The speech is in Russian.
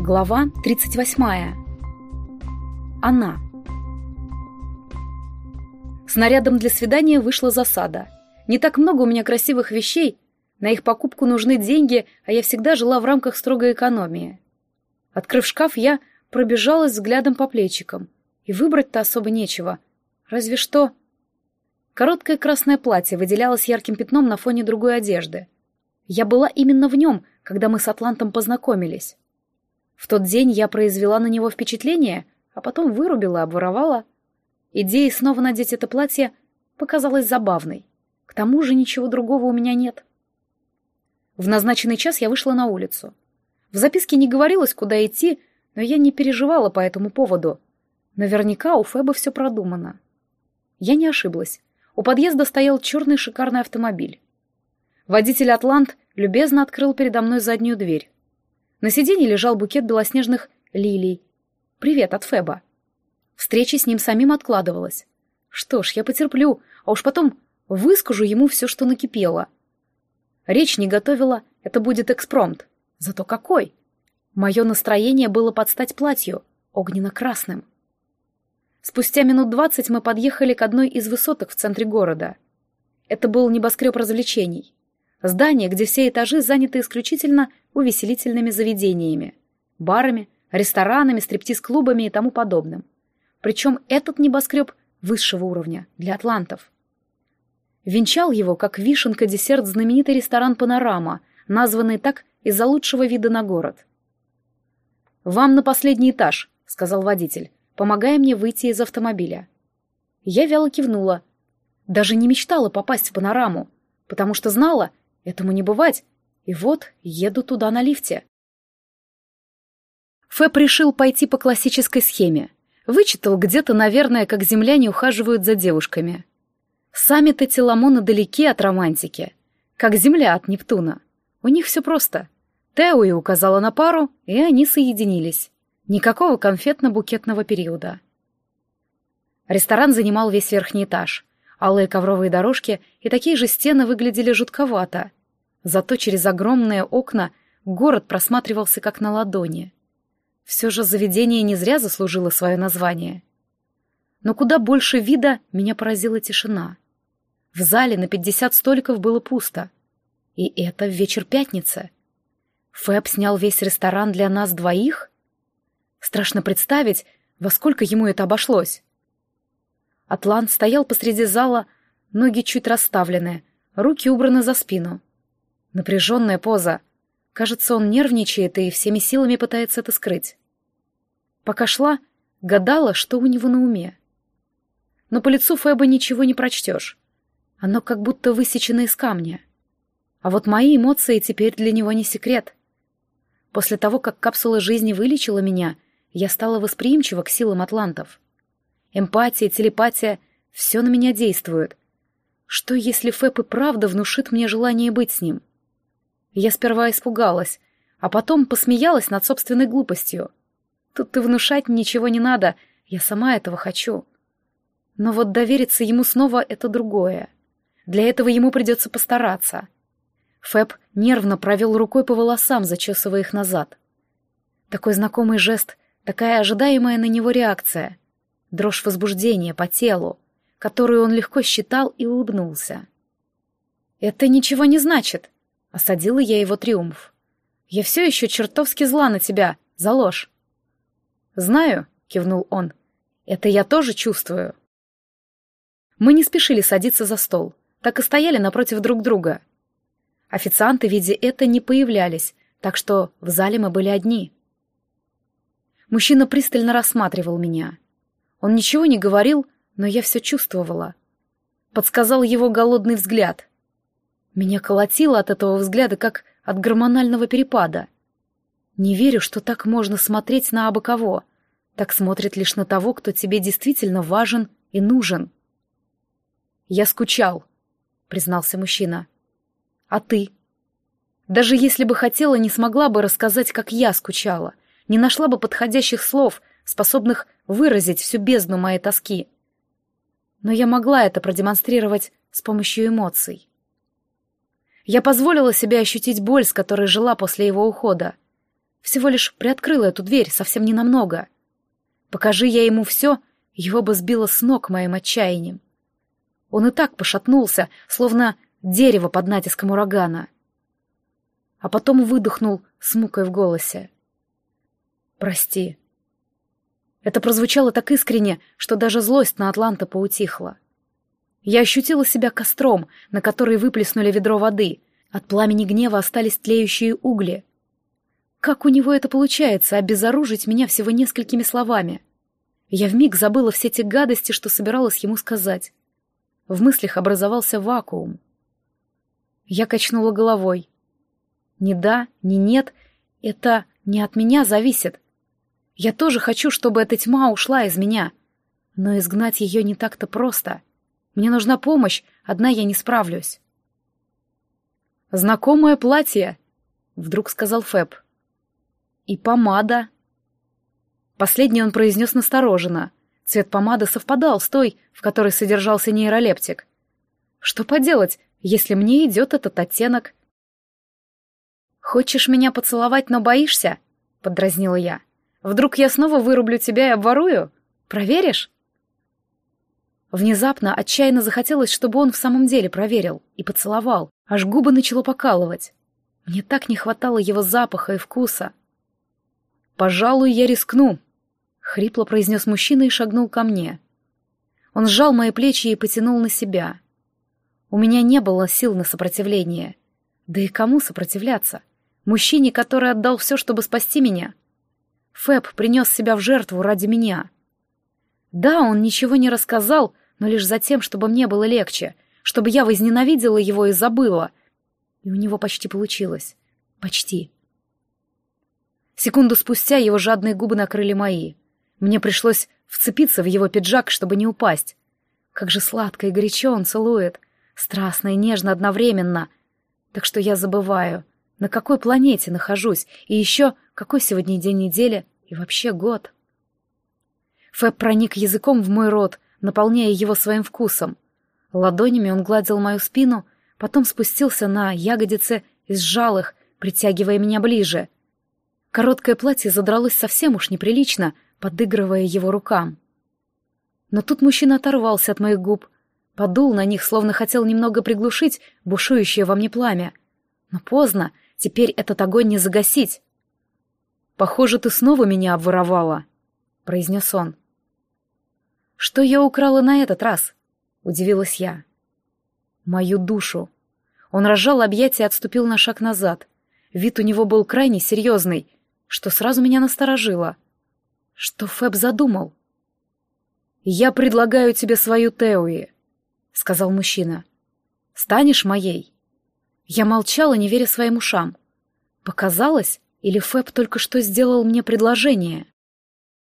Глава 38. Она. С нарядом для свидания вышла засада. Не так много у меня красивых вещей, на их покупку нужны деньги, а я всегда жила в рамках строгой экономии. Открыв шкаф, я пробежалась взглядом по плечикам. И выбрать-то особо нечего. Разве что... Короткое красное платье выделялось ярким пятном на фоне другой одежды. Я была именно в нем, когда мы с Атлантом познакомились. В тот день я произвела на него впечатление, а потом вырубила, обворовала. Идея снова надеть это платье показалась забавной. К тому же ничего другого у меня нет. В назначенный час я вышла на улицу. В записке не говорилось, куда идти, но я не переживала по этому поводу. Наверняка у Феба все продумано. Я не ошиблась. У подъезда стоял черный шикарный автомобиль. Водитель «Атлант» любезно открыл передо мной заднюю дверь. На сиденье лежал букет белоснежных лилий. Привет от Феба. Встреча с ним самим откладывалась. Что ж, я потерплю, а уж потом выскажу ему все, что накипело. Речь не готовила, это будет экспромт. Зато какой! Мое настроение было под стать платью, огненно-красным. Спустя минут двадцать мы подъехали к одной из высоток в центре города. Это был небоскреб развлечений. Здание, где все этажи заняты исключительно увеселительными заведениями, барами, ресторанами, стриптиз-клубами и тому подобным. Причем этот небоскреб высшего уровня, для атлантов. Венчал его, как вишенка-десерт, знаменитый ресторан «Панорама», названный так из-за лучшего вида на город. «Вам на последний этаж», — сказал водитель, помогая мне выйти из автомобиля. Я вяло кивнула. Даже не мечтала попасть в «Панораму», потому что знала, этому не бывать, и вот еду туда на лифте. Фэб решил пойти по классической схеме. Вычитал где-то, наверное, как земляне ухаживают за девушками. Сами-то Теламоны далеки от романтики, как Земля от Нептуна. У них все просто. Теуи указала на пару, и они соединились. Никакого конфетно-букетного периода. Ресторан занимал весь верхний этаж. Алые ковровые дорожки и такие же стены выглядели жутковато. Зато через огромные окна город просматривался как на ладони. Все же заведение не зря заслужило свое название. Но куда больше вида меня поразила тишина. В зале на пятьдесят столиков было пусто. И это в вечер пятницы. Фэб снял весь ресторан для нас двоих? Страшно представить, во сколько ему это обошлось. Атлант стоял посреди зала, ноги чуть расставлены, руки убраны за спину. Напряженная поза. Кажется, он нервничает и всеми силами пытается это скрыть. Пока шла, гадала, что у него на уме. Но по лицу Фэба ничего не прочтешь. Оно как будто высечено из камня. А вот мои эмоции теперь для него не секрет. После того, как капсула жизни вылечила меня, я стала восприимчива к силам атлантов. Эмпатия, телепатия — все на меня действует. Что, если Фэб и правда внушит мне желание быть с ним? Я сперва испугалась, а потом посмеялась над собственной глупостью. Тут ты внушать ничего не надо, я сама этого хочу. Но вот довериться ему снова — это другое. Для этого ему придется постараться. Фэб нервно провел рукой по волосам, зачесывая их назад. Такой знакомый жест, такая ожидаемая на него реакция. Дрожь возбуждения по телу, которую он легко считал и улыбнулся. «Это ничего не значит», Осадила я его триумф. «Я все еще чертовски зла на тебя, за ложь». «Знаю», — кивнул он, — «это я тоже чувствую». Мы не спешили садиться за стол, так и стояли напротив друг друга. Официанты, видя это, не появлялись, так что в зале мы были одни. Мужчина пристально рассматривал меня. Он ничего не говорил, но я все чувствовала. Подсказал его голодный взгляд. Меня колотило от этого взгляда, как от гормонального перепада. Не верю, что так можно смотреть на абы кого. Так смотрит лишь на того, кто тебе действительно важен и нужен. «Я скучал», — признался мужчина. «А ты?» Даже если бы хотела, не смогла бы рассказать, как я скучала, не нашла бы подходящих слов, способных выразить всю бездну моей тоски. Но я могла это продемонстрировать с помощью эмоций. Я позволила себе ощутить боль, с которой жила после его ухода. Всего лишь приоткрыла эту дверь, совсем ненамного. Покажи я ему все, его бы сбило с ног моим отчаянием. Он и так пошатнулся, словно дерево под натиском урагана. А потом выдохнул с мукой в голосе. «Прости». Это прозвучало так искренне, что даже злость на Атланта поутихла. Я ощутила себя костром, на который выплеснули ведро воды. От пламени гнева остались тлеющие угли. Как у него это получается, обезоружить меня всего несколькими словами? Я вмиг забыла все те гадости, что собиралась ему сказать. В мыслях образовался вакуум. Я качнула головой. Ни да, ни нет, это не от меня зависит. Я тоже хочу, чтобы эта тьма ушла из меня. Но изгнать ее не так-то просто. Мне нужна помощь, одна я не справлюсь. «Знакомое платье», — вдруг сказал Фэб. «И помада». Последний он произнес настороженно. Цвет помады совпадал с той, в которой содержался нейролептик. Что поделать, если мне идет этот оттенок? «Хочешь меня поцеловать, но боишься?» — подразнила я. «Вдруг я снова вырублю тебя и обворую? Проверишь?» Внезапно отчаянно захотелось, чтобы он в самом деле проверил и поцеловал, аж губы начало покалывать. Мне так не хватало его запаха и вкуса. «Пожалуй, я рискну», — хрипло произнес мужчина и шагнул ко мне. Он сжал мои плечи и потянул на себя. У меня не было сил на сопротивление. Да и кому сопротивляться? Мужчине, который отдал все, чтобы спасти меня. Фэб принес себя в жертву ради меня. Да, он ничего не рассказал, но лишь за тем, чтобы мне было легче, чтобы я возненавидела его и забыла. И у него почти получилось. Почти. Секунду спустя его жадные губы накрыли мои. Мне пришлось вцепиться в его пиджак, чтобы не упасть. Как же сладко и горячо он целует. Страстно и нежно одновременно. Так что я забываю, на какой планете нахожусь, и еще какой сегодня день недели и вообще год. Фэб проник языком в мой рот, наполняя его своим вкусом. Ладонями он гладил мою спину, потом спустился на ягодицы и сжал их, притягивая меня ближе. Короткое платье задралось совсем уж неприлично, подыгрывая его рукам. Но тут мужчина оторвался от моих губ, подул на них, словно хотел немного приглушить бушующее во мне пламя. Но поздно, теперь этот огонь не загасить. «Похоже, ты снова меня обворовала», — произнес он. «Что я украла на этот раз?» — удивилась я. «Мою душу». Он разжал объятия и отступил на шаг назад. Вид у него был крайне серьезный, что сразу меня насторожило. Что Фэб задумал? «Я предлагаю тебе свою Теуи», — сказал мужчина. «Станешь моей?» Я молчала, не веря своим ушам. Показалось, или Фэб только что сделал мне предложение?